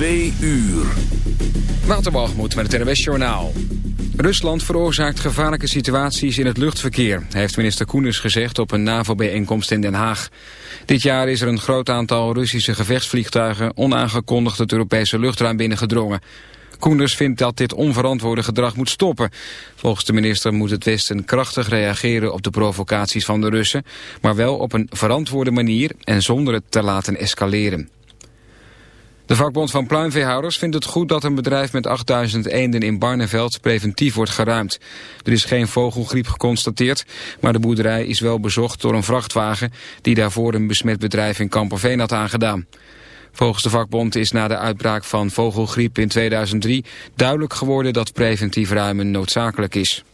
2 uur. Waterbalgemoed met het NWS Journaal. Rusland veroorzaakt gevaarlijke situaties in het luchtverkeer... heeft minister Koeners gezegd op een NAVO-bijeenkomst in Den Haag. Dit jaar is er een groot aantal Russische gevechtsvliegtuigen... onaangekondigd het Europese luchtruim binnengedrongen. Koenders vindt dat dit onverantwoorde gedrag moet stoppen. Volgens de minister moet het Westen krachtig reageren op de provocaties van de Russen... maar wel op een verantwoorde manier en zonder het te laten escaleren. De vakbond van pluimveehouders vindt het goed dat een bedrijf met 8000 eenden in Barneveld preventief wordt geruimd. Er is geen vogelgriep geconstateerd, maar de boerderij is wel bezocht door een vrachtwagen die daarvoor een besmet bedrijf in Kamperveen had aangedaan. Volgens de vakbond is na de uitbraak van vogelgriep in 2003 duidelijk geworden dat preventief ruimen noodzakelijk is.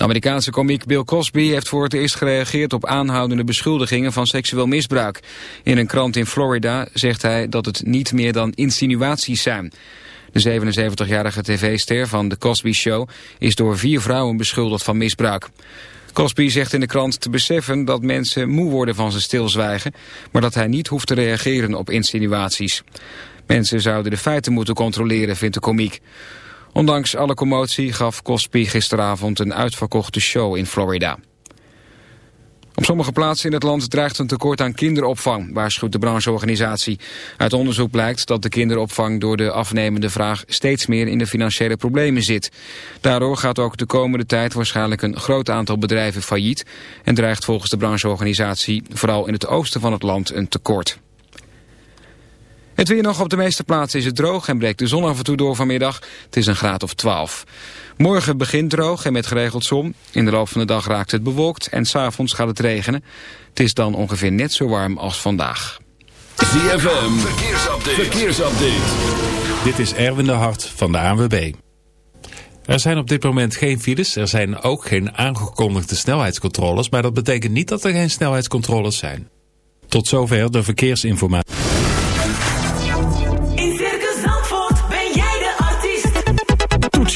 Amerikaanse komiek Bill Cosby heeft voor het eerst gereageerd op aanhoudende beschuldigingen van seksueel misbruik. In een krant in Florida zegt hij dat het niet meer dan insinuaties zijn. De 77-jarige tv-ster van The Cosby Show is door vier vrouwen beschuldigd van misbruik. Cosby zegt in de krant te beseffen dat mensen moe worden van zijn stilzwijgen, maar dat hij niet hoeft te reageren op insinuaties. Mensen zouden de feiten moeten controleren, vindt de komiek. Ondanks alle commotie gaf Cosby gisteravond een uitverkochte show in Florida. Op sommige plaatsen in het land dreigt een tekort aan kinderopvang, waarschuwt de brancheorganisatie. Uit onderzoek blijkt dat de kinderopvang door de afnemende vraag steeds meer in de financiële problemen zit. Daardoor gaat ook de komende tijd waarschijnlijk een groot aantal bedrijven failliet en dreigt volgens de brancheorganisatie vooral in het oosten van het land een tekort. Het weer nog op de meeste plaatsen is het droog en breekt de zon af en toe door vanmiddag. Het is een graad of 12. Morgen begint droog en met geregeld zon. In de loop van de dag raakt het bewolkt en s'avonds gaat het regenen. Het is dan ongeveer net zo warm als vandaag. ZFM, verkeersupdate. verkeersupdate. Dit is Erwin de Hart van de ANWB. Er zijn op dit moment geen files. Er zijn ook geen aangekondigde snelheidscontroles. Maar dat betekent niet dat er geen snelheidscontroles zijn. Tot zover de verkeersinformatie.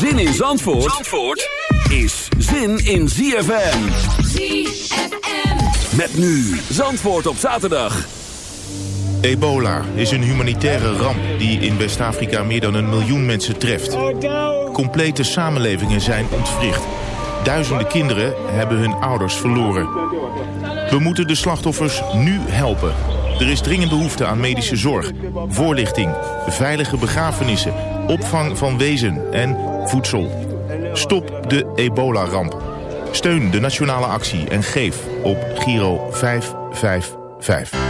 Zin in Zandvoort, Zandvoort is zin in ZFM. ZFM. Met nu Zandvoort op zaterdag. Ebola is een humanitaire ramp die in West-Afrika meer dan een miljoen mensen treft. Complete samenlevingen zijn ontwricht. Duizenden kinderen hebben hun ouders verloren. We moeten de slachtoffers nu helpen. Er is dringend behoefte aan medische zorg, voorlichting, veilige begrafenissen, opvang van wezen en voedsel. Stop de ebola-ramp. Steun de nationale actie en geef op Giro 555.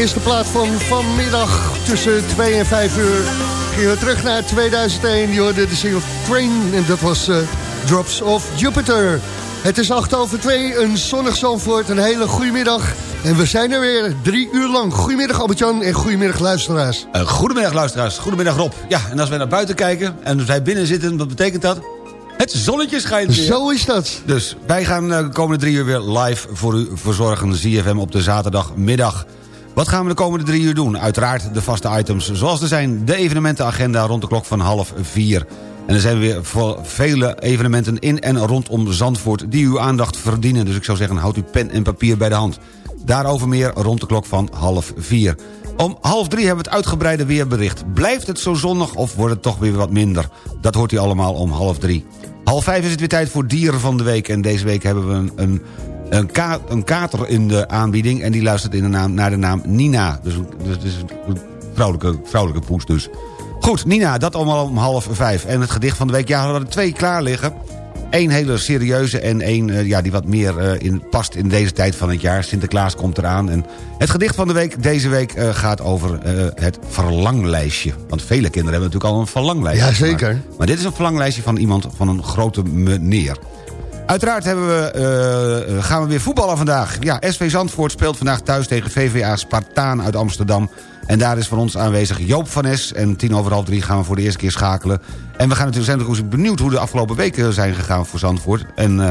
Eerste plaat van vanmiddag tussen 2 en 5 uur gingen we terug naar 2001. Je hoorde de single Train en dat was eh, Drops of Jupiter. Het is 8 over 2, een zonnig Zandvoort, een hele goede middag. En we zijn er weer drie uur lang. Goedemiddag Albert-Jan en goedemiddag luisteraars. Uh, goedemiddag luisteraars, goedemiddag Rob. Ja, en als wij naar buiten kijken en wij binnen zitten, wat betekent dat? Het zonnetje schijnt weer. Zo is dat. Dus wij gaan eh, de komende drie uur weer live voor u verzorgen. ZFM op de zaterdagmiddag. Wat gaan we de komende drie uur doen? Uiteraard de vaste items zoals er zijn. De evenementenagenda rond de klok van half vier. En er zijn weer vele evenementen in en rondom Zandvoort... die uw aandacht verdienen. Dus ik zou zeggen, houd uw pen en papier bij de hand. Daarover meer rond de klok van half vier. Om half drie hebben we het uitgebreide weerbericht. Blijft het zo zonnig of wordt het toch weer wat minder? Dat hoort u allemaal om half drie. Half vijf is het weer tijd voor Dieren van de Week. En deze week hebben we een, een, een, ka- een kater in de aanbieding... en die luistert in de naam, naar de naam Nina. Dus, een- dus, dus een vrouwelijke, vrouwelijke poes dus. Goed, Nina, dat allemaal om half vijf. En het gedicht van de week, ja, we hadden er twee klaar liggen. Eén hele serieuze en één eh, ja, die wat meer eh, in, past in deze tijd van het jaar. Sinterklaas komt eraan. En het gedicht van de week deze week eh, gaat over het verlanglijstje. Want vele kinderen hebben natuurlijk al een verlanglijstje Jazeker. gemaakt. Maar dit is een verlanglijstje van iemand, van een grote meneer. Uiteraard we, eh, gaan we weer voetballen vandaag. Ja, SV Zandvoort speelt vandaag thuis tegen VVA Spartaan uit Amsterdam. En daar is voor ons aanwezig Joop van Es. En tien over half drie gaan we voor de eerste keer schakelen. En we gaan natuurlijk, zijn benieuwd hoe de afgelopen weken zijn gegaan voor Zandvoort. En eh,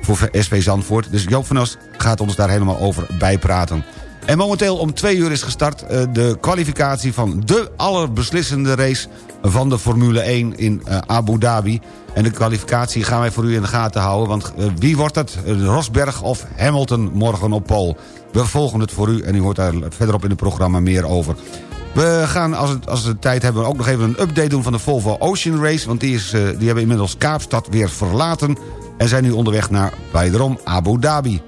voor SV Zandvoort. Dus Joop van Es gaat ons daar helemaal over bijpraten. En momenteel om twee uur is gestart eh, de kwalificatie van de allerbeslissende race van de Formule 1 in eh, Abu Dhabi. En de kwalificatie gaan wij voor u in de gaten houden, want eh, wie wordt het? Rosberg of Hamilton morgen op pole? We volgen het voor u en u hoort daar verderop in het programma meer over. We gaan, als, als we tijd hebben, ook nog even een update doen van de Volvo Ocean Race. Want die, is, die hebben inmiddels Kaapstad weer verlaten. En zijn nu onderweg naar, wederom, Abu Dhabi.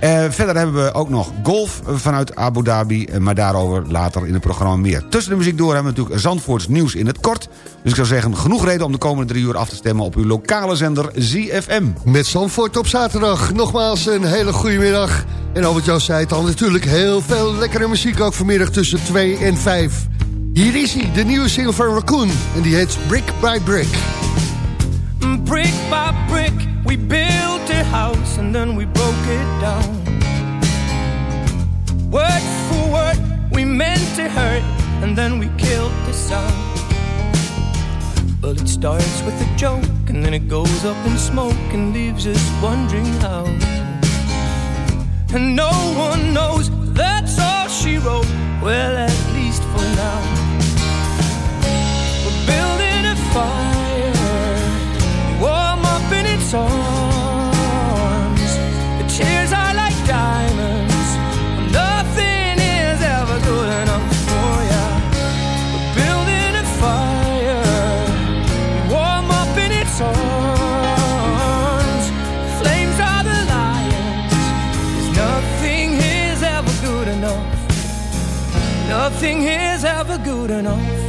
Eh, verder hebben we ook nog golf vanuit Abu Dhabi. eh, Maar daarover later in het programma meer. Tussen de muziek door hebben we natuurlijk Zandvoorts nieuws in het kort. Dus ik zou zeggen, genoeg reden om de komende drie uur af te stemmen... op uw lokale zender ZFM. Met Zandvoort op zaterdag. Nogmaals een hele goede middag. En Albert Jan zei het al, natuurlijk heel veel lekkere muziek... ook vanmiddag tussen 2 en 5. Hier is hij, de nieuwe single van Raccoon. En die heet Brick by Brick. Brick by brick, we built a house and then we broke it down. Word for word, we meant to hurt and then we killed the sound. Well, it starts with a joke and then it goes up in smoke and leaves us wondering how. And no one knows that's all she wrote. Well, at least for now. We're building a fire arms. The tears are like diamonds. Nothing is ever good enough for ya. We're building a fire. Warm up in its arms. Flames are the lions. nothing is ever good enough. Nothing is ever good enough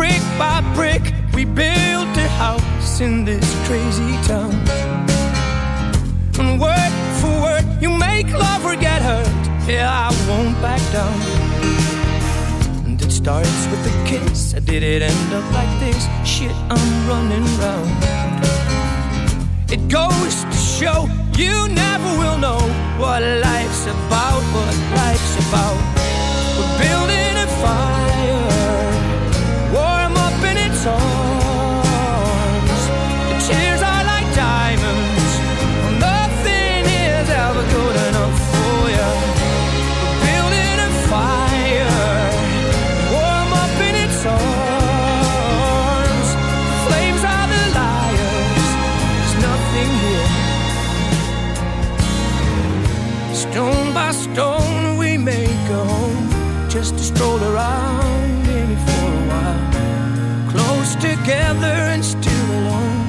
brick by brick, we built a house in this crazy town. And word for word, you make love or get hurt. Yeah, I won't back down. And it starts with a kiss. How did it end up like this? Shit, I'm running round. It goes to show you never will know what life's about, what life's about. We're building a fire stroll around in it for a while. Close together and still alone.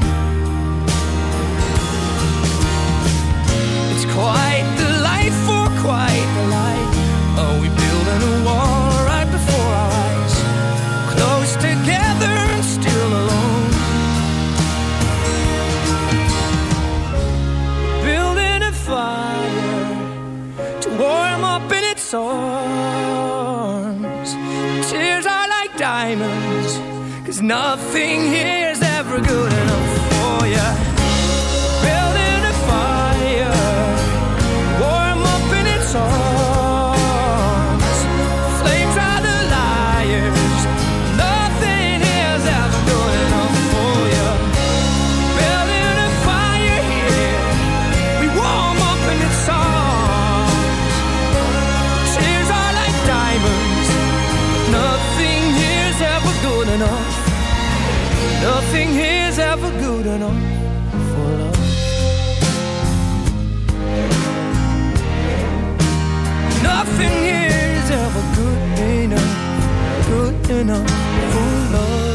It's quite the life for quite the life. Are we building a wall right before our eyes? Close together and still alone. Building a fire to warm up in its arms. Diamonds, cause nothing here is ever good enough enough for love.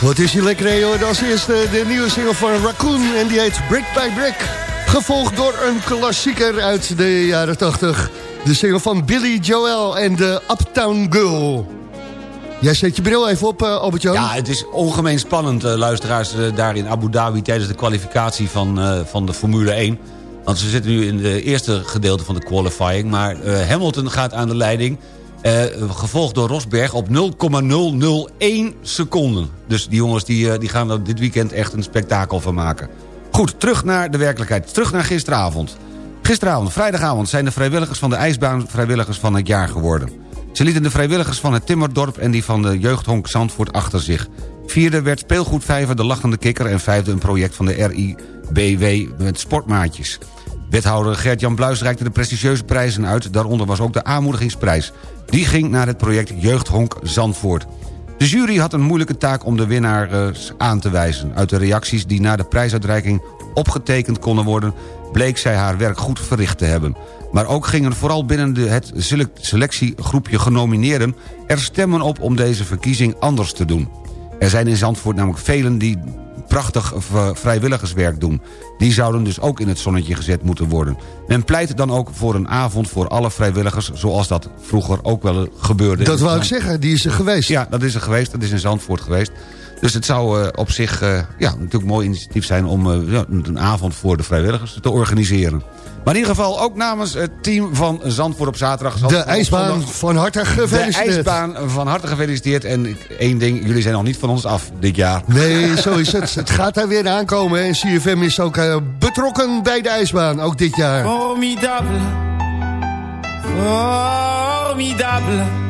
Wat is hier lekker, hoor. Als eerste de nieuwe single van Raccoon en die heet Brick by Brick. Gevolgd door een klassieker uit de jaren 80. De single van Billy Joel en de Uptown Girl. Jij zet je bril even op, uh, Albert-Jan. Ja, het is ongemeen spannend, uh, luisteraars, uh, daar in Abu Dhabi... tijdens de kwalificatie van, van de Formule 1. Want ze zitten nu in het eerste gedeelte van de qualifying... maar Hamilton gaat aan de leiding... gevolgd door Rosberg op 0,001 seconden. Dus die jongens die, die gaan er dit weekend echt een spektakel van maken. Goed, terug naar de werkelijkheid. Terug naar gisteravond. Gisteravond, vrijdagavond, zijn de vrijwilligers van de ijsbaan... vrijwilligers van het jaar geworden. Ze lieten de vrijwilligers van het Timmerdorp en die van de jeugdhonk Zandvoort achter zich. Vierde werd speelgoedvijver De Lachende Kikker... en vijfde een project van de RIBW met sportmaatjes. Wethouder Gert-Jan Bluis reikte de prestigieuze prijzen uit. Daaronder was ook de aanmoedigingsprijs. Die ging naar het project Jeugdhonk Zandvoort. De jury had een moeilijke taak om de winnaars aan te wijzen. Uit de reacties die na de prijsuitreiking opgetekend konden worden... bleek zij haar werk goed verricht te hebben. Maar ook gingen vooral binnen het selectiegroepje genomineerden... er stemmen op om deze verkiezing anders te doen. Er zijn in Zandvoort namelijk velen die prachtig vrijwilligerswerk doen. Die zouden dus ook in het zonnetje gezet moeten worden. Men pleit dan ook voor een avond voor alle vrijwilligers... zoals dat vroeger ook wel gebeurde. Dat wou ik zeggen, die is er geweest. Ja, dat is er geweest, dat is in Zandvoort geweest. Dus het zou uh, op zich uh, ja, natuurlijk een mooi initiatief zijn... om ja, een avond voor de vrijwilligers te organiseren. Maar in ieder geval ook namens het team van Zandvoort op zaterdag. De ijsbaan van harte gefeliciteerd. De ijsbaan van harte gefeliciteerd. En één ding, jullie zijn nog niet van ons af dit jaar. Nee, zo is het. Het gaat daar weer aankomen. En CFM is ook uh, betrokken bij de ijsbaan, ook dit jaar. Formidable. Formidable.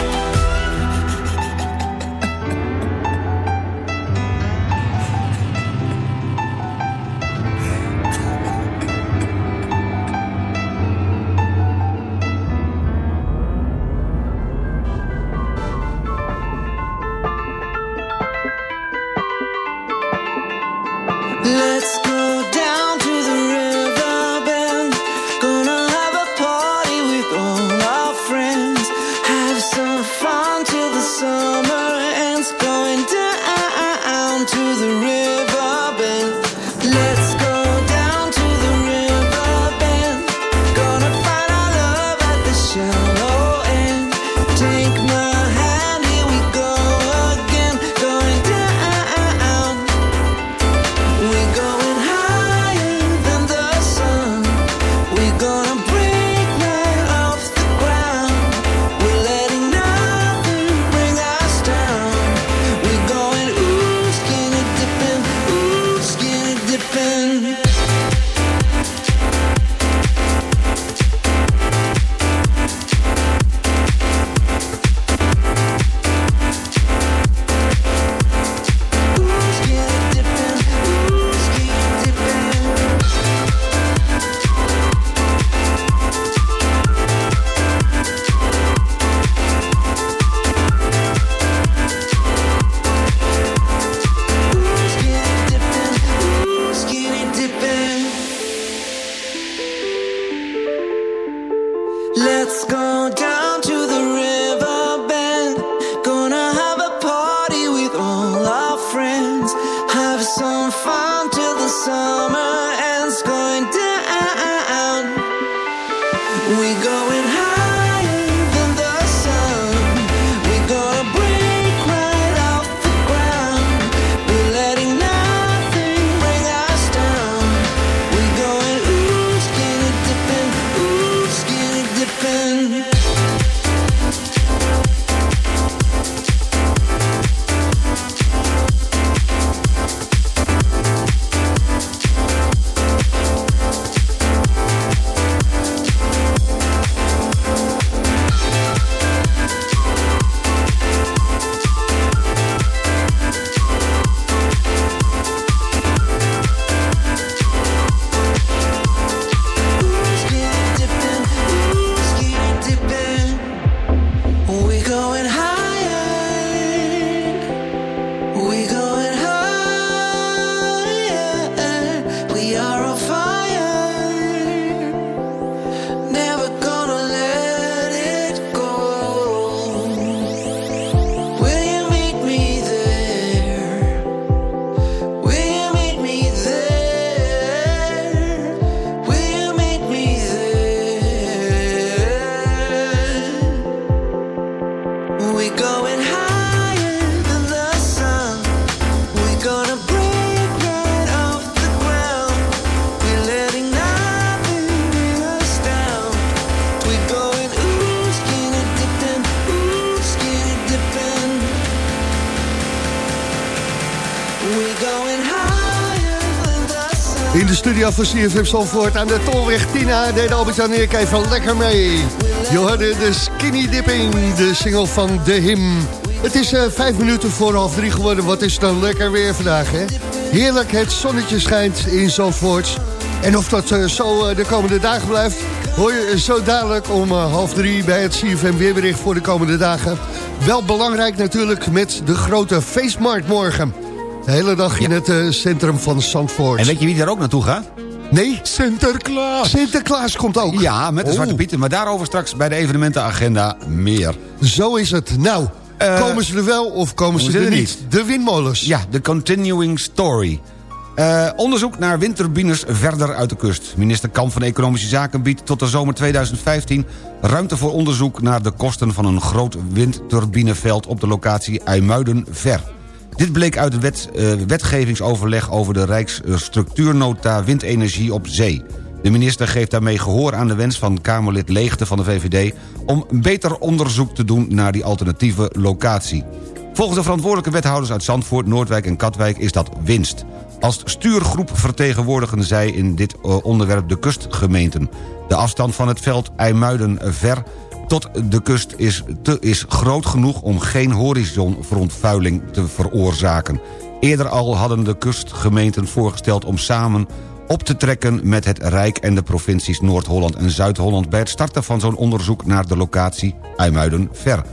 Studio van CFM Zandvoort aan de Tolweg Tina deed Albert-Jan Erik even lekker mee. Je hoorde de Skinny Dipping, de single van De Him. Het is eh, vijf minuten voor half drie geworden. Wat is dan lekker weer vandaag, hè? Heerlijk, het zonnetje schijnt in Zandvoort. En of dat eh, zo eh, de komende dagen blijft... hoor je zo dadelijk om half drie bij het CFM weerbericht voor de komende dagen. Wel belangrijk natuurlijk met de grote feestmarkt morgen. De hele dag in het eh, centrum van Zandvoort. En weet je wie daar ook naartoe gaat? Nee? Sinterklaas. Sinterklaas komt ook. Ja, met de Oh. Zwarte Pieten. Maar daarover straks bij de evenementenagenda meer. Zo is het. Nou, Eh, komen ze er wel of komen ze er er niet? De windmolens. Ja, de continuing story. Eh, onderzoek naar windturbines verder uit de kust. Minister Kamp van Economische Zaken biedt tot de zomer 2015... ruimte voor onderzoek naar de kosten van een groot windturbineveld... op de locatie IJmuiden-Ver. Dit bleek uit het wet, eh, wetgevingsoverleg over de Rijksstructuurnota Windenergie op Zee. De minister geeft daarmee gehoor aan de wens van Kamerlid Leegte van de VVD... om beter onderzoek te doen naar die alternatieve locatie. Volgens de verantwoordelijke wethouders uit Zandvoort, Noordwijk en Katwijk is dat winst. Als stuurgroep vertegenwoordigen zij in dit eh, onderwerp de kustgemeenten. De afstand van het veld IJmuiden-Ver tot de kust is, te, is groot genoeg om geen horizonverontvuiling te veroorzaken. Eerder al hadden de kustgemeenten voorgesteld om samen op te trekken met het Rijk en de provincies Noord-Holland en Zuid-Holland... bij het starten van zo'n onderzoek naar de locatie IJmuiden-Ver.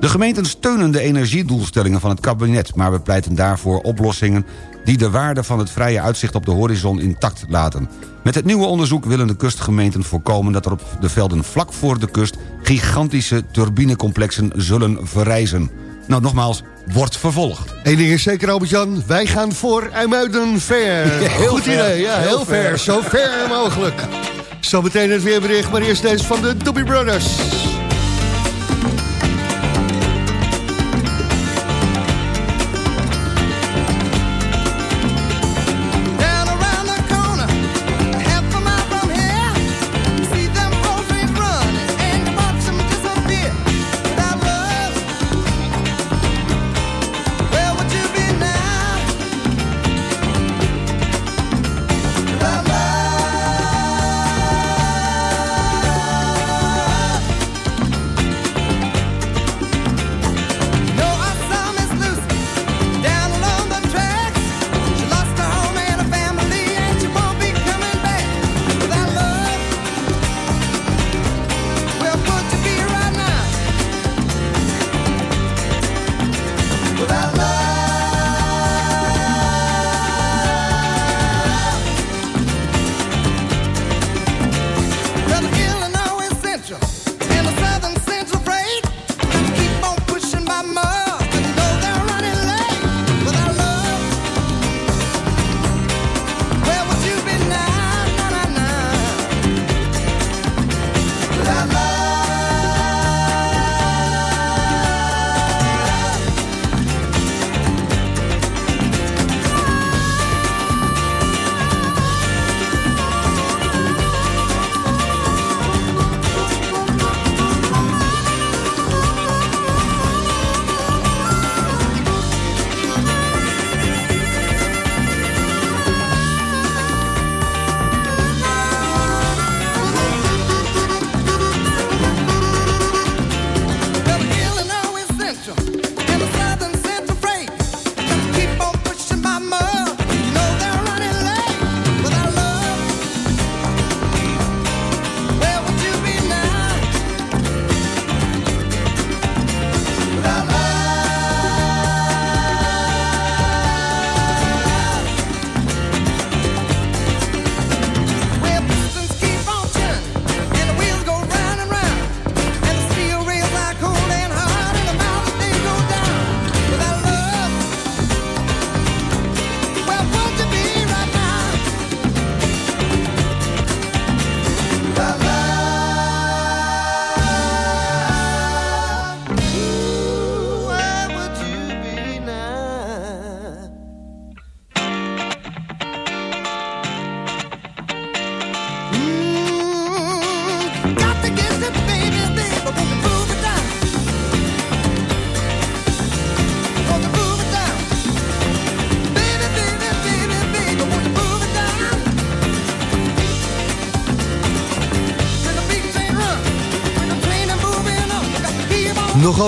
De gemeenten steunen de energiedoelstellingen van het kabinet... maar we pleiten daarvoor oplossingen die de waarde van het vrije uitzicht op de horizon intact laten. Met het nieuwe onderzoek willen de kustgemeenten voorkomen... dat er op de velden vlak voor de kust gigantische turbinecomplexen zullen verrijzen. Nou, nogmaals, wordt vervolgd. Eén ding is zeker, Albert-Jan. Wij gaan voor IJmuiden ver. Heel Goed ver. idee, ja, heel, Heel ver. ver. Zo ver mogelijk. Zometeen het weerbericht, maar eerst deze van de Doobie Brothers.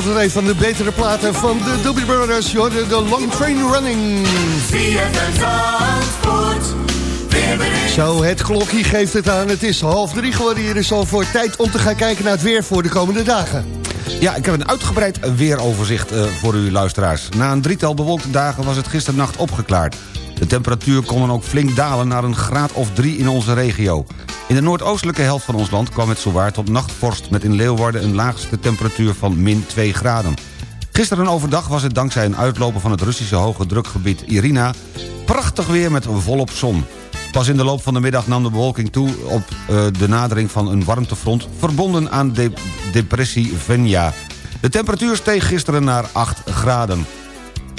Altijd een van de betere platen van de Doobie Brothers. Je de Long Train Running. Zo, het klokje geeft het aan. Het is half drie geworden hier is al voor tijd om te gaan kijken naar het weer voor de komende dagen. Ja, ik heb een uitgebreid weeroverzicht uh, voor u luisteraars. Na een drietal bewolkte dagen was het gisternacht opgeklaard. De temperatuur kon dan ook flink dalen naar een graad of drie in onze regio. In de noordoostelijke helft van ons land kwam het zowaar tot nachtvorst... met in Leeuwarden een laagste temperatuur van min 2 graden. Gisteren overdag was het dankzij een uitloper van het Russische hoge drukgebied Irina... prachtig weer met volop zon. Pas in de loop van de middag nam de bewolking toe op uh, de nadering van een warmtefront... verbonden aan de depressie Venya. De temperatuur steeg gisteren naar 8 graden.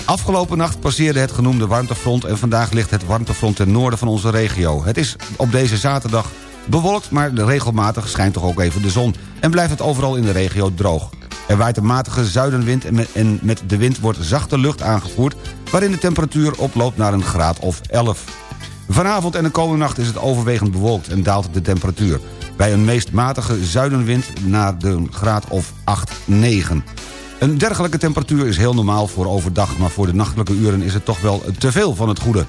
Afgelopen nacht passeerde het genoemde warmtefront... en vandaag ligt het warmtefront ten noorden van onze regio. Het is op deze zaterdag bewolkt, maar regelmatig schijnt toch ook even de zon... en blijft het overal in de regio droog. Er waait een matige zuidenwind en met de wind wordt zachte lucht aangevoerd... waarin de temperatuur oploopt naar een graad of 11. Vanavond en de komende nacht is het overwegend bewolkt en daalt de temperatuur. Bij een meest matige zuidenwind naar de graad of 8, 9. Een dergelijke temperatuur is heel normaal voor overdag... maar voor de nachtelijke uren is het toch wel te veel van het goede.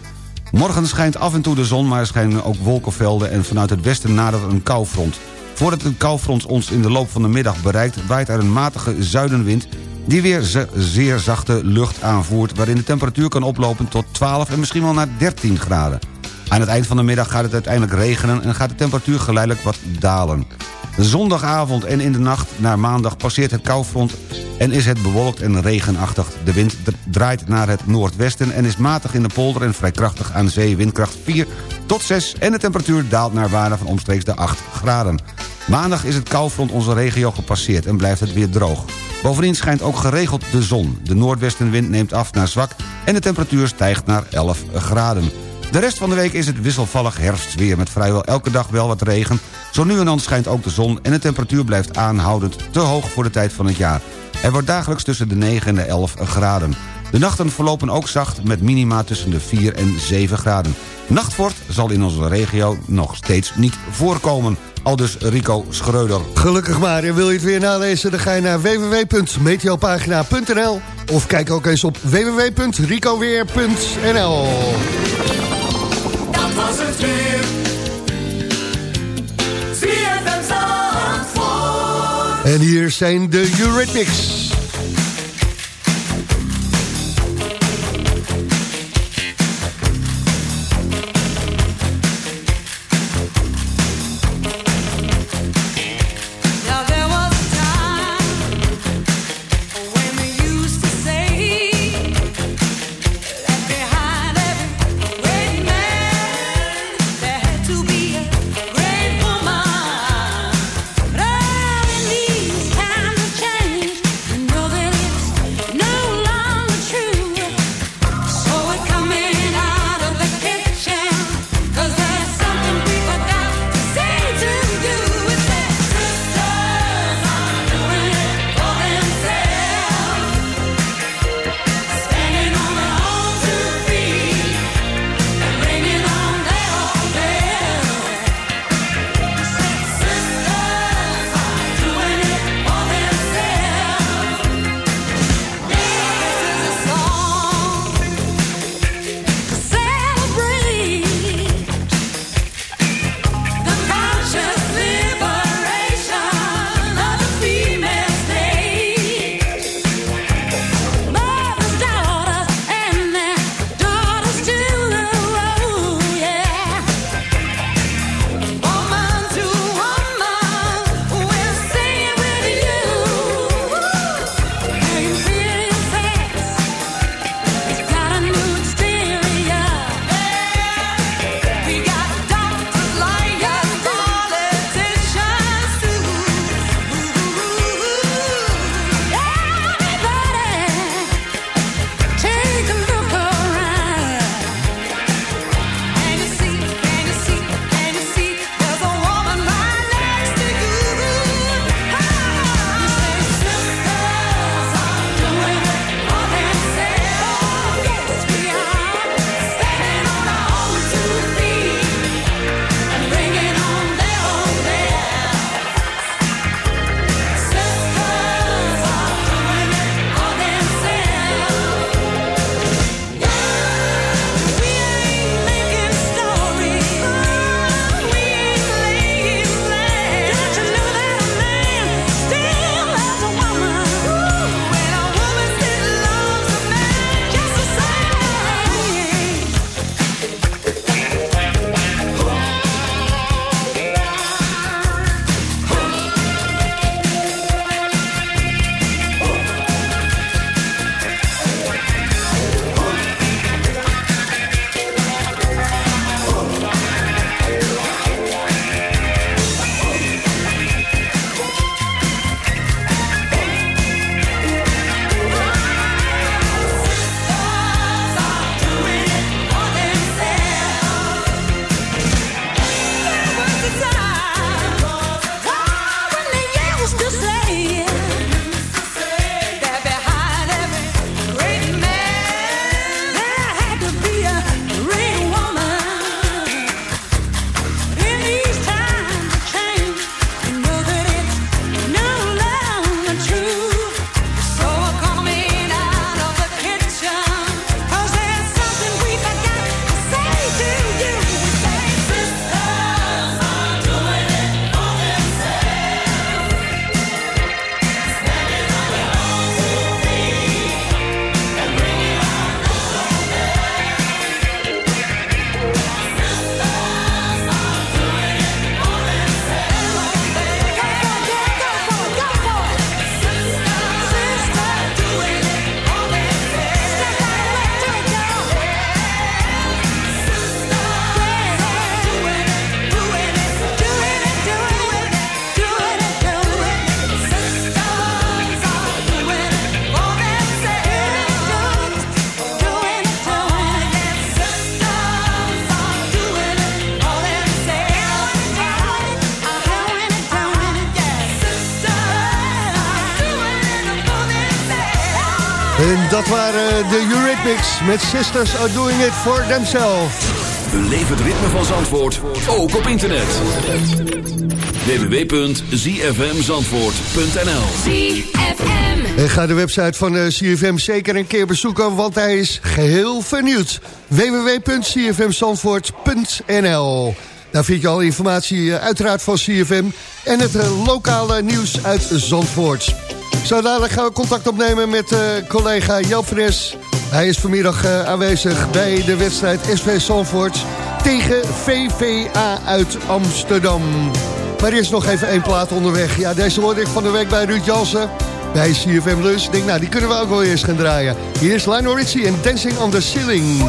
Morgen schijnt af en toe de zon, maar er schijnen ook wolkenvelden... en vanuit het westen nadert een koufront. Voordat het koufront ons in de loop van de middag bereikt... waait er een matige zuidenwind die weer zeer zachte lucht aanvoert... waarin de temperatuur kan oplopen tot 12 en misschien wel naar 13 graden. Aan het eind van de middag gaat het uiteindelijk regenen... en gaat de temperatuur geleidelijk wat dalen. Zondagavond en in de nacht naar maandag passeert het koufront... en is het bewolkt en regenachtig. De wind draait naar het noordwesten en is matig in de polder... en vrij krachtig aan zee, windkracht 4 tot 6... en de temperatuur daalt naar waarde van omstreeks de 8 graden. Maandag is het koufront onze regio gepasseerd en blijft het weer droog. Bovendien schijnt ook geregeld de zon. De noordwestenwind neemt af naar zwak en de temperatuur stijgt naar 11 graden. De rest van de week is het wisselvallig herfstweer... met vrijwel elke dag wel wat regen. Zo nu en dan schijnt ook de zon en de temperatuur blijft aanhoudend... te hoog voor de tijd van het jaar. Er wordt dagelijks tussen de 9 en de 11 graden. De nachten verlopen ook zacht met minima tussen de 4 en 7 graden. Nachtvorst zal in onze regio nog steeds niet voorkomen. Aldus Rico Schreuder. Gelukkig maar. En wil je het weer nalezen, dan ga je naar www.meteopagina.nl of kijk ook eens op www.ricoweer.nl was het weer. En hier zijn de Eurythmics. De Eurythmics met Sisters Are Doing It For Themselves. Beleef het ritme van Zandvoort, ook op internet. www.zfmzandvoort.nl En ga de website van de CFM zeker een keer bezoeken, want hij is geheel vernieuwd. www.cfmzandvoort.nl Daar vind je al informatie eh, uiteraard van CFM en het eh, lokale nieuws uit Zandvoort. Zo dadelijk gaan we contact opnemen met eh, collega Joop Fres. Hij is vanmiddag eh, aanwezig bij de wedstrijd SV Zandvoort tegen VVA uit Amsterdam. Maar er is nog even één plaat onderweg. Ja, deze hoorde ik van de week bij Ruud Jansen. Bij CFM Lunch. Ik denk, nou, die kunnen we ook wel eens gaan draaien. Hier is Lionel Richie en Dancing on the Ceiling.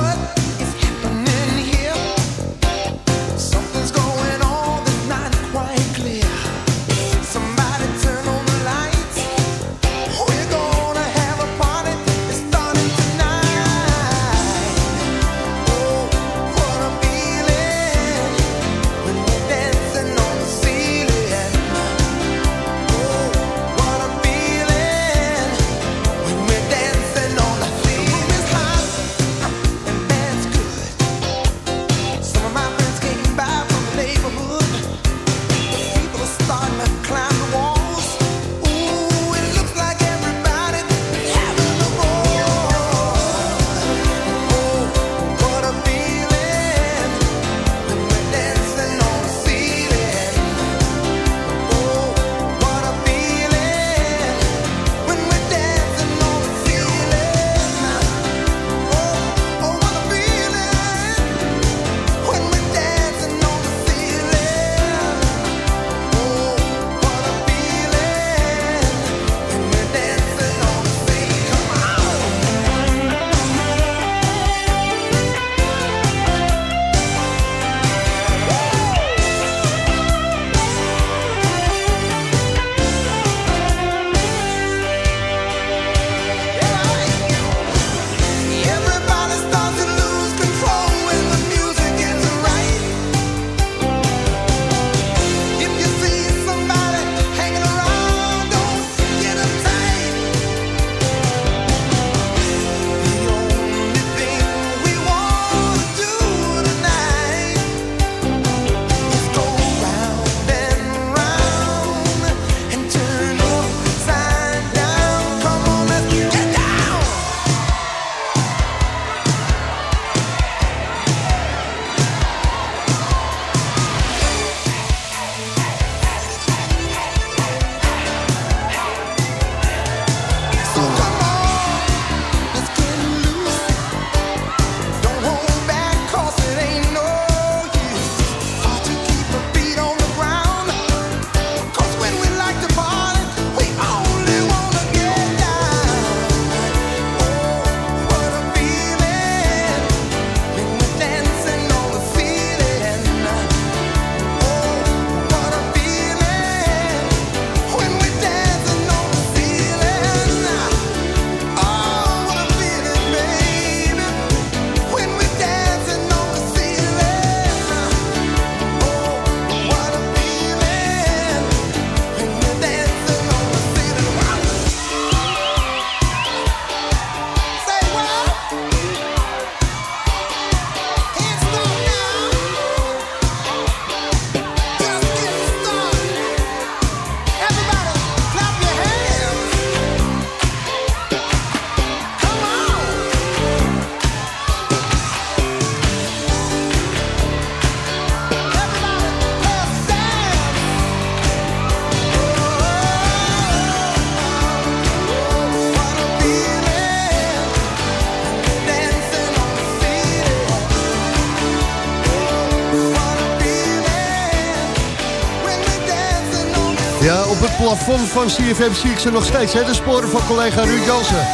Van CFM zie ik ze nog steeds, hè, de sporen van collega Ruud Jansen.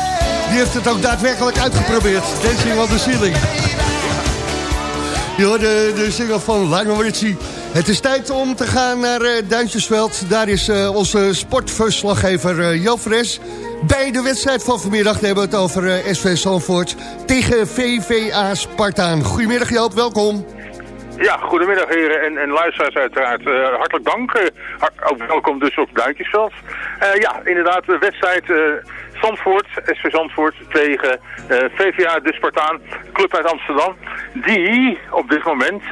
Die heeft het ook daadwerkelijk uitgeprobeerd. Dancing on the ceiling. Je hoorde de single van Lionel Richie. Het is tijd om te gaan naar eh, Duintjesveld. Daar is eh, onze sportverslaggever eh Joop Fres. Bij de wedstrijd van vanmiddag hebben we het over SV Zandvoort tegen VVA Spartaan. Goedemiddag Joop, welkom. Ja, goedemiddag heren en, en luisteraars uiteraard. Hartelijk dank. Ook welkom dus op Duintjesveld. Eh, ja, inderdaad, de wedstrijd eh, Zandvoort, SV Zandvoort tegen eh, VVA De Spartaan, club uit Amsterdam. Die op dit moment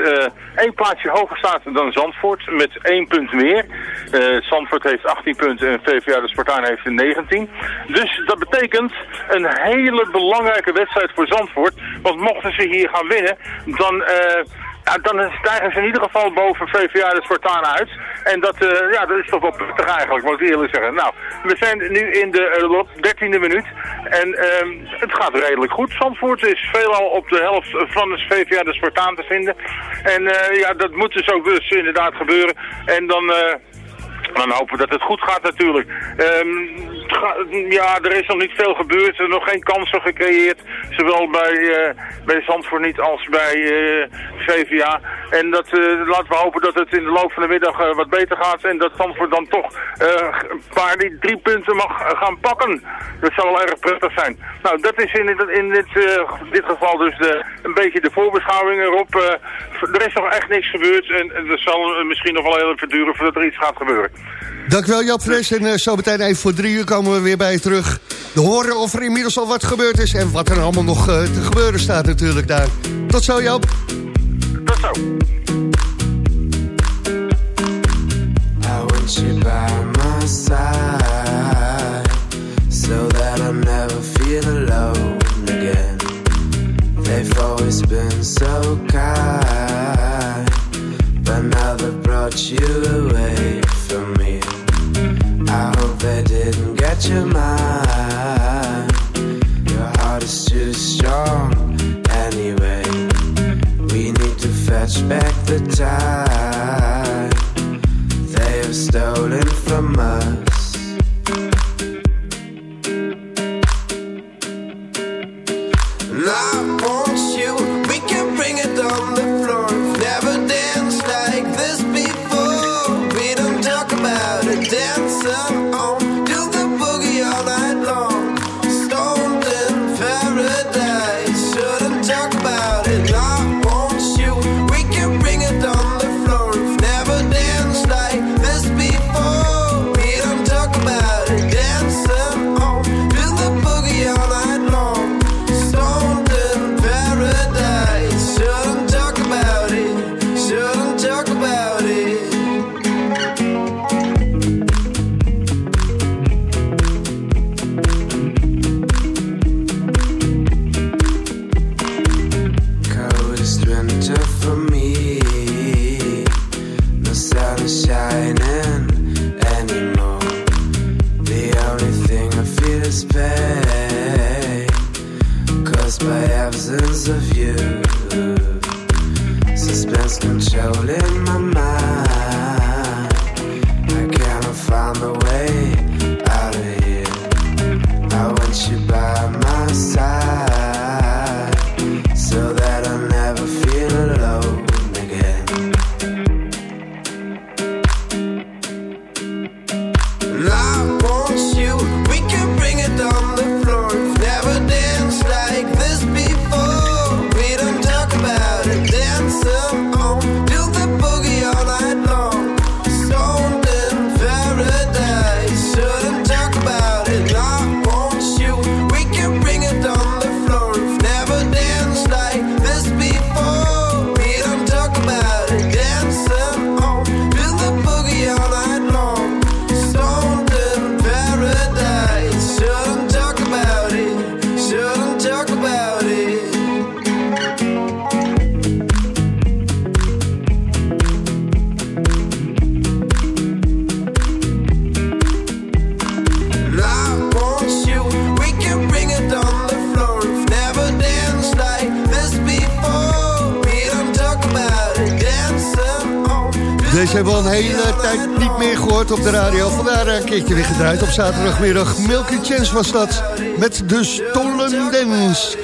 één plaatsje hoger staat dan Zandvoort met één punt meer. Zandvoort heeft 18 punten en VVA De Spartaan heeft er 19. Dus dat betekent een hele belangrijke wedstrijd voor Zandvoort. Want mochten ze hier gaan winnen, dan... dan stijgen ze in ieder geval boven VVA de Spartaan uit. En dat, eh, ja, dat is toch wel prettig eigenlijk, moet ik eerlijk zeggen. Nou, we zijn nu in de dertiende minuut. En ehm, het gaat redelijk goed. Zandvoort is veelal op de helft van de VVA de Spartaan te vinden. En eh, ja, dat moet dus ook dus inderdaad gebeuren. En dan... eh, dan hopen we dat het goed gaat natuurlijk. Ehm, ja, er is nog niet veel gebeurd. Er zijn nog geen kansen gecreëerd. Zowel bij, eh, bij Zandvoort niet als bij eh, VVA. En dat, eh, laten we hopen dat het in de loop van de middag wat beter gaat. En dat Zandvoort dan toch een paar die drie punten mag gaan pakken. Dat zou wel erg prettig zijn. Nou, dat is in, dit, in dit, dit geval dus de, een beetje de voorbeschouwing erop. Er is nog echt niks gebeurd. En, en dat zal misschien nog wel heel even duren voordat er iets gaat gebeuren. Dankjewel Jan Fres. En eh, zo meteen even voor drie uur komen we weer bij je terug. We horen of er inmiddels al wat gebeurd is. En wat er allemaal nog eh, te gebeuren staat natuurlijk daar. Tot zo Joop. Tot zo. I want you by my side so that I never feel alone again. They've always been so kind, but now they brought you away from me. I hope they didn't get your mind. Your heart is too strong anyway. We need to fetch back the time they have stolen from us. Meer gehoord op de radio. Vandaar een keertje weer gedraaid op zaterdagmiddag. Milky Chance was dat met de Stolen Dance.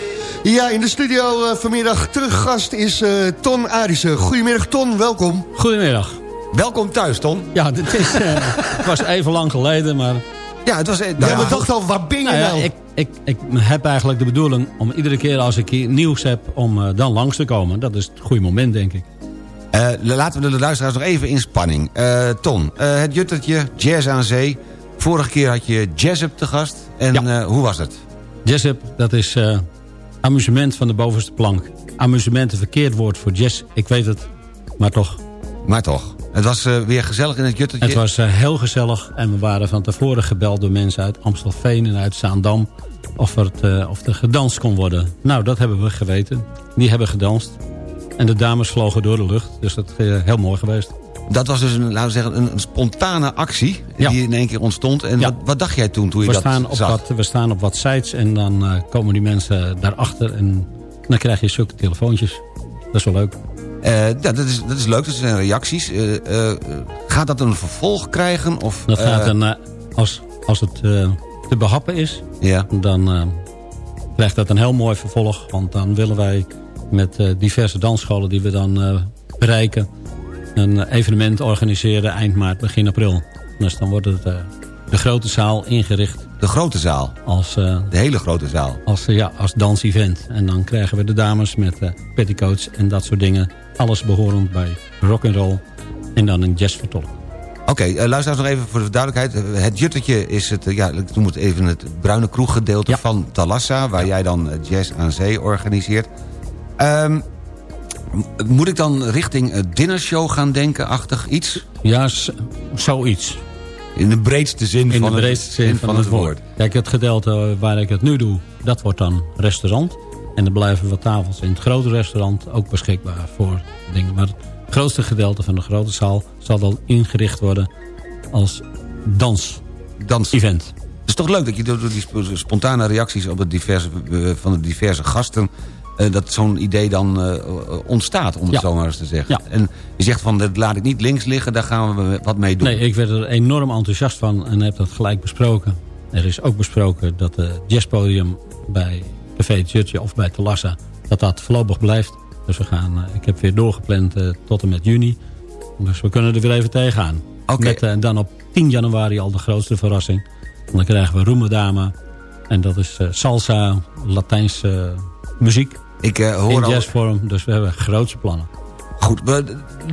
Ja, in de studio eh, vanmiddag terug gast is eh, Ton Arissen. Goedemiddag Ton, welkom. Goedemiddag. Welkom thuis, Ton. Ja, dit is, eh, het was even lang geleden, maar... Ja, het was... Ja, we dachten al, waar ben je Nou ja, nou? ik, ik, ik heb eigenlijk de bedoeling om iedere keer als ik hier nieuws heb... om dan langs te komen. Dat is het goede moment, denk ik. Eh, laten we de luisteraars nog even in spanning. Eh, Ton, eh, het juttertje, jazz aan zee. Vorige keer had je Jazzup te gast. En hoe was het? Jazzup, dat is amusement van de bovenste plank. Amusement, een verkeerd woord voor jazz, ik weet het. Maar toch. Maar toch. Het was weer gezellig in het juttertje. Het was heel gezellig en we waren van tevoren gebeld door mensen uit Amstelveen en uit Zaandam. Of, het, of er gedanst kon worden. Nou, dat hebben we geweten. Die hebben gedanst. En de dames vlogen door de lucht. Dus dat is eh, heel mooi geweest. Dat was dus een, laten we zeggen, een, een spontane actie die in één keer ontstond. En wat, wat dacht jij toen, toen je we dat staan op zag? wat, We staan op wat sites en dan eh, komen die mensen daarachter. En dan krijg je zulke telefoontjes. Dat is wel leuk. Eh, ja, dat, is, dat is leuk, dat zijn reacties. Gaat dat een vervolg krijgen? Of, Dat gaat eh, als, als het te behappen is, Ja. dan krijgt dat een heel mooi vervolg. Want dan willen wij met eh, diverse dansscholen die we dan eh, bereiken... een evenement organiseren eind maart, begin april. Dus dan wordt het eh, de grote zaal ingericht. De grote zaal? Als, De hele grote zaal? Als, ja, als dansevent. En dan krijgen we de dames met petticoats en dat soort dingen. Alles behorend bij rock and roll En dan een jazzvertolk. Oké, eh, luisteraars nog even voor de duidelijkheid. Het juttertje is het, ja, ik noem het even het bruine kroeggedeelte van Talassa... waar jij dan Jazz aan Zee organiseert. Ehm, moet ik dan richting een dinnershow gaan denken, achtig iets? Ja, zoiets. In de breedste zin, In van, de breedste het, zin van, het woord. Kijk, het gedeelte waar ik het nu doe, dat wordt dan restaurant. En er blijven wat tafels in het grote restaurant ook beschikbaar voor dingen. Maar het grootste gedeelte van de grote zaal zal dan ingericht worden als dans. Dans. Event. Het is toch leuk dat je door die sp- spontane reacties op de diverse, eh, van de diverse gasten... eh, dat zo'n idee dan eh, ontstaat, om het Ja. zo maar eens te zeggen. En je zegt van, dat laat ik niet links liggen, daar gaan we wat mee doen. Nee, ik werd er enorm enthousiast van en heb dat gelijk besproken. Er is ook besproken dat het jazzpodium bij Café Jutje of bij Telassa... dat dat voorlopig blijft. Dus we gaan, eh, ik heb weer doorgepland eh, tot en met juni. Dus we kunnen er weer even tegenaan. Met eh, dan op 10 januari al de grootste verrassing. En dan krijgen we Roemedama. En dat is eh, salsa, Latijnse muziek. Ik eh, hoor in al- jazzvorm, dus we hebben grootse plannen. Goed, we,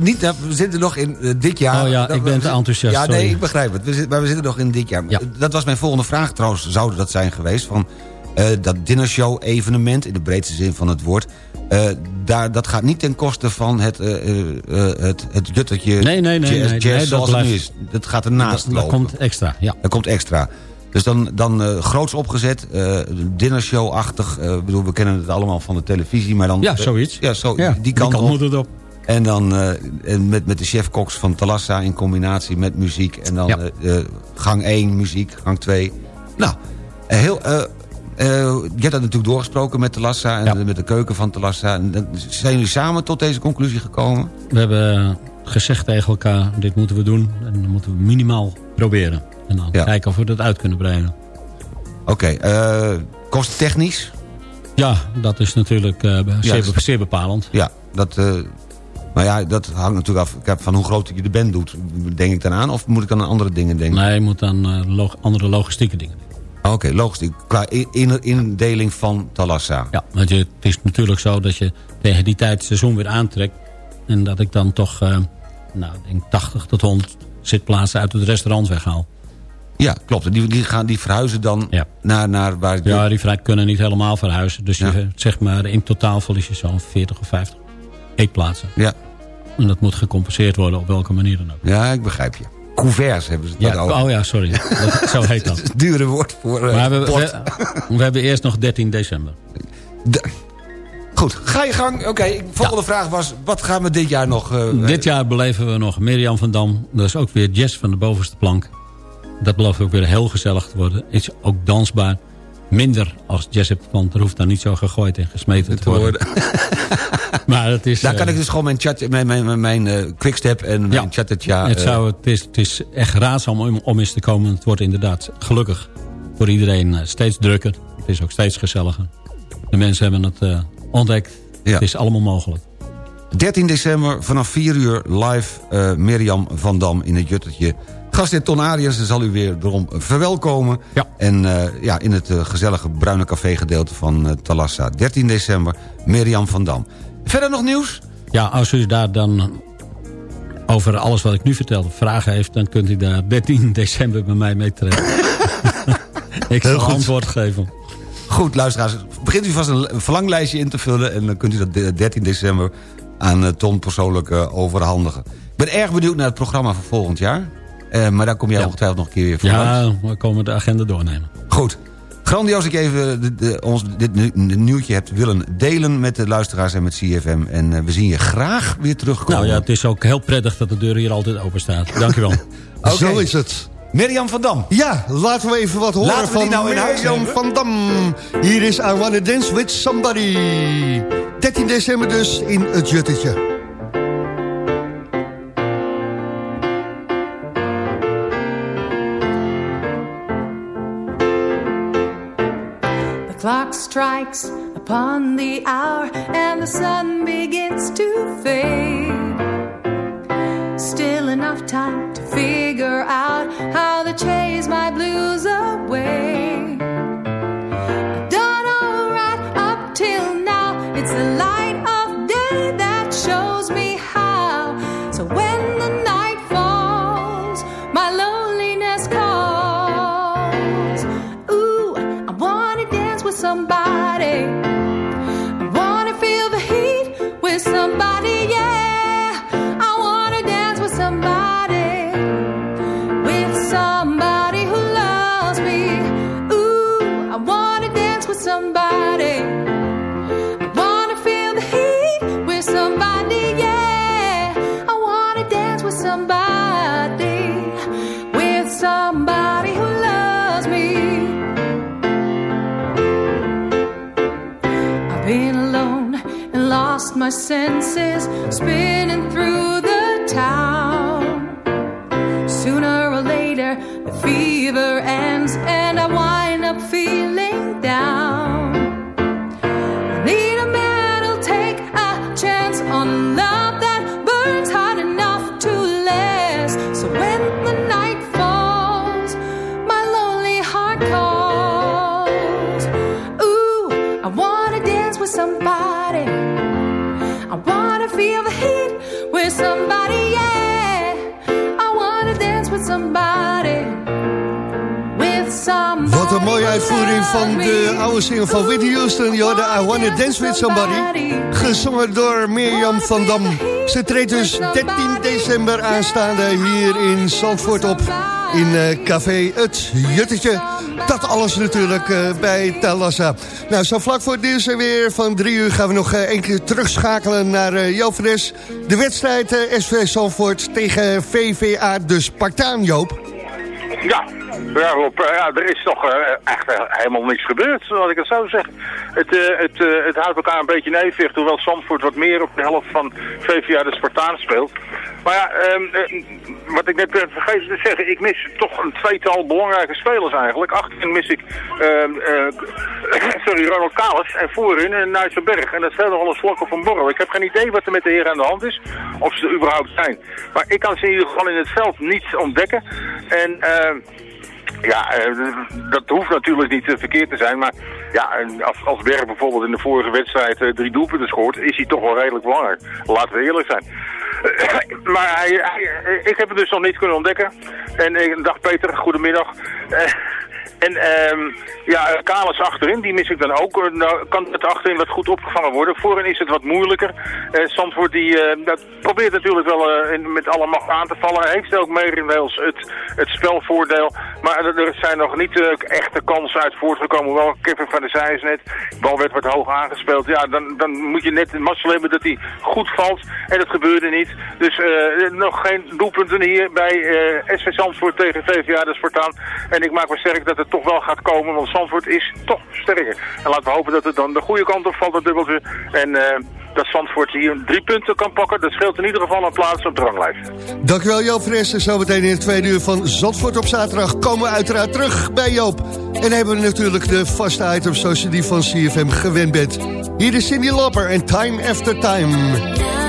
niet, we zitten nog in eh, dit jaar. Oh ja, Dat- ik ben te enthousiast, Ja, nee, ik begrijp het. We zitten, maar we zitten nog in dit jaar. Dat was mijn volgende vraag trouwens, zou dat zijn geweest. Van, eh, dat dinnershow evenement, in de breedste zin van het woord... eh, daar, dat gaat niet ten koste van het, eh, eh, eh, het, het juttertje Nee, nee, nee, jazz, nee, jazz nee, dat zoals het nu is. Dat gaat ernaast Dat- dat lopen. komt extra, ja. Dat komt extra. Dus dan, dan eh, groots opgezet, eh dinnershow-achtig. eh, bedoel, we kennen het allemaal van de televisie, maar dan... Ja, zoiets. Ja, zo, Ja, die die kant, kant op. moet het op. En dan en met, met de chefkoks van Talassa in combinatie met muziek. En dan gang 1 muziek, gang 2. Nou, heel... eh, je hebt dat natuurlijk doorgesproken met Talassa en met de keuken van dan Zijn jullie samen tot deze conclusie gekomen? We hebben gezegd tegen elkaar, dit moeten we doen. En dan moeten we minimaal proberen. En dan Ja. kijken of we dat uit kunnen brengen. Oké, eh kosttechnisch? Ja, dat is natuurlijk eh, zeer, dat zeer bepalend. Ja, dat... eh, maar ja, dat hangt natuurlijk af van hoe groot je de band doet. Denk ik dan aan of moet ik dan aan andere dingen denken? Nee, je moet aan log- andere logistieke dingen denken. Oké, logistiek. Qua in- in- indeling van Talassa. Ja, want je, het is natuurlijk zo dat je tegen die tijd het seizoen weer aantrekt. En dat ik dan toch, nou, denk 80 tot 100 zitplaatsen uit het restaurant weghaal. Ja, klopt. Die, die, gaan, die verhuizen dan naar, naar waar... Ja, die vrij kunnen niet helemaal verhuizen. Dus je, zeg maar, in totaal verlies je zo'n 40 of 50 eetplaatsen. Ja. En dat moet gecompenseerd worden op welke manier dan ook. Ja, ik begrijp je. Couverts hebben ze het Ja, over. oh ja, sorry. Dat, zo heet dat. Dure woord voor eh, Maar we, port. we, we hebben eerst nog 13 december. Goed, ga je gang. Oké, volgende vraag was... wat gaan we dit jaar nog... eh, Dit jaar beleven we nog Mirjam van Dam. Dat is ook weer jazz van de bovenste plank. Dat belooft ook weer heel gezellig te worden. Is ook dansbaar. Minder als jazz, want er hoeft dan niet zo gegooid en gesmeten te, worden. maar het is... Daar kan eh, ik dus gewoon mijn, chat, mijn, mijn, mijn, mijn eh, quickstep en mijn chattertja... het, eh, zou, het, is, het is echt raadzaam om, om eens te komen. Het wordt inderdaad gelukkig voor iedereen steeds drukker. Het is ook steeds gezelliger. De mensen hebben het ontdekt. Het is allemaal mogelijk. 13 december vanaf 4 uur live eh, Mirjam van Dam in het Juttertje. Gastheer Ton Ariens zal u weer erom verwelkomen. En eh, ja, in het eh, gezellige bruine café gedeelte van eh, Talassa. 13 december, Mirjam van Dam. Verder nog nieuws? Ja, als u daar dan over alles wat ik nu vertel vragen heeft... dan kunt u daar 13 december bij mij mee terecht. ik zal antwoord geven. Goed, luisteraars. Begint u vast een verlanglijstje in te vullen... en dan kunt u dat de 13 december aan Ton persoonlijk overhandigen. Ik ben erg benieuwd naar het programma voor volgend jaar. Eh, maar daar kom jij ongetwijfeld nog een keer weer voor langs. Ja, we komen de agenda doornemen. Goed. Grandioos dat je even de, de- ons dit nu- nieuwtje hebt willen delen met de luisteraars en met CFM. En eh, we zien je graag weer terugkomen. Nou ja, het is ook heel prettig dat de deur hier altijd open staat. Dankjewel. Oké. Zo is het. Mirjam van Dam. Ja, laten we even wat horen Laten we die van nou in huis Mirjam hebben? van Dam. Hier is I Wanna Dance With Somebody. 13 december dus in het Juttetje. Clock strikes upon the hour and the sun begins to fade. Still enough time to figure out how to chase my blues away. Senses, spinning through uitvoering van de oude single van Whitney Houston. Je hoorde I Wanna Dance With Somebody. Gezongen door Mirjam van Dam. Ze treedt dus 13 december aanstaande hier in Zandvoort op. In eh, Café Het Juttetje. Dat alles natuurlijk eh, bij Talassa. Nou, zo vlak voor het nieuws en weer van drie uur... gaan we nog eh, één keer terugschakelen naar eh Joop van Nes. De wedstrijd SV Zandvoort tegen VVA de Spartaan, Joop. Ja, eh, ja, er is toch eh, echt eh, helemaal niks gebeurd, zoals ik het zo zeg. Het, eh, het, het houdt elkaar een beetje in evenwicht, hoewel Zandvoort wat meer op de helft van VVA de Spartaan speelt. Maar ja, ehm, eh, wat ik net vergeten te zeggen, ik mis toch een tweetal belangrijke spelers eigenlijk. Achterin mis ik, ehm, eh, sorry, Ronald Kalis en voorin uh, Nigel Berg. En dat scheelt nog wel een slok of een borrel. Ik heb geen idee wat er met de heren aan de hand is, of ze er überhaupt zijn. Maar ik kan ze ieder geval in het veld niet ontdekken. En... ja, eh, dat hoeft natuurlijk niet eh, verkeerd te zijn, maar ja, als, als Berg bijvoorbeeld in de vorige wedstrijd eh, drie doelpunten scoort, is hij toch wel redelijk belangrijk. Laten we eerlijk zijn. maar hij, ik heb het dus nog niet kunnen ontdekken. En eh, dag Peter, goedemiddag. En ehm ja, Kalis achterin, die mis ik dan ook. Eh, Nou, kan het achterin wat goed opgevangen worden. Voorin is het wat moeilijker. Eh Zandvoort die, eh, dat probeert natuurlijk wel eh, in- met alle macht aan te vallen. Hij heeft ook merendeels het, het spelvoordeel. Maar er, zijn nog niet echte kansen uit voortgekomen. Wel, Kevin van der Zij is net. De bal werd wat hoog aangespeeld. Ja, dan, dan moet je net de mazzel hebben dat hij goed valt. En dat gebeurde niet. Dus nog geen doelpunten hier bij SV Zandvoort tegen VVA de Spartaan. En ik maak me sterk dat het toch wel gaat komen. Want Zandvoort is toch sterker. En laten we hopen dat het dan de goede kant op valt, dat dubbeltje. En eh, dat Zandvoort hier drie punten kan pakken. Dat scheelt in ieder geval een plaats op de ranglijst. Dankjewel Joop Fres. En zometeen in het tweede uur van Zandvoort op zaterdag komen we uiteraard terug bij Joop. En hebben we natuurlijk de vaste items zoals je die van CFM gewend bent. Hier is Cindy Lauper en Time After Time.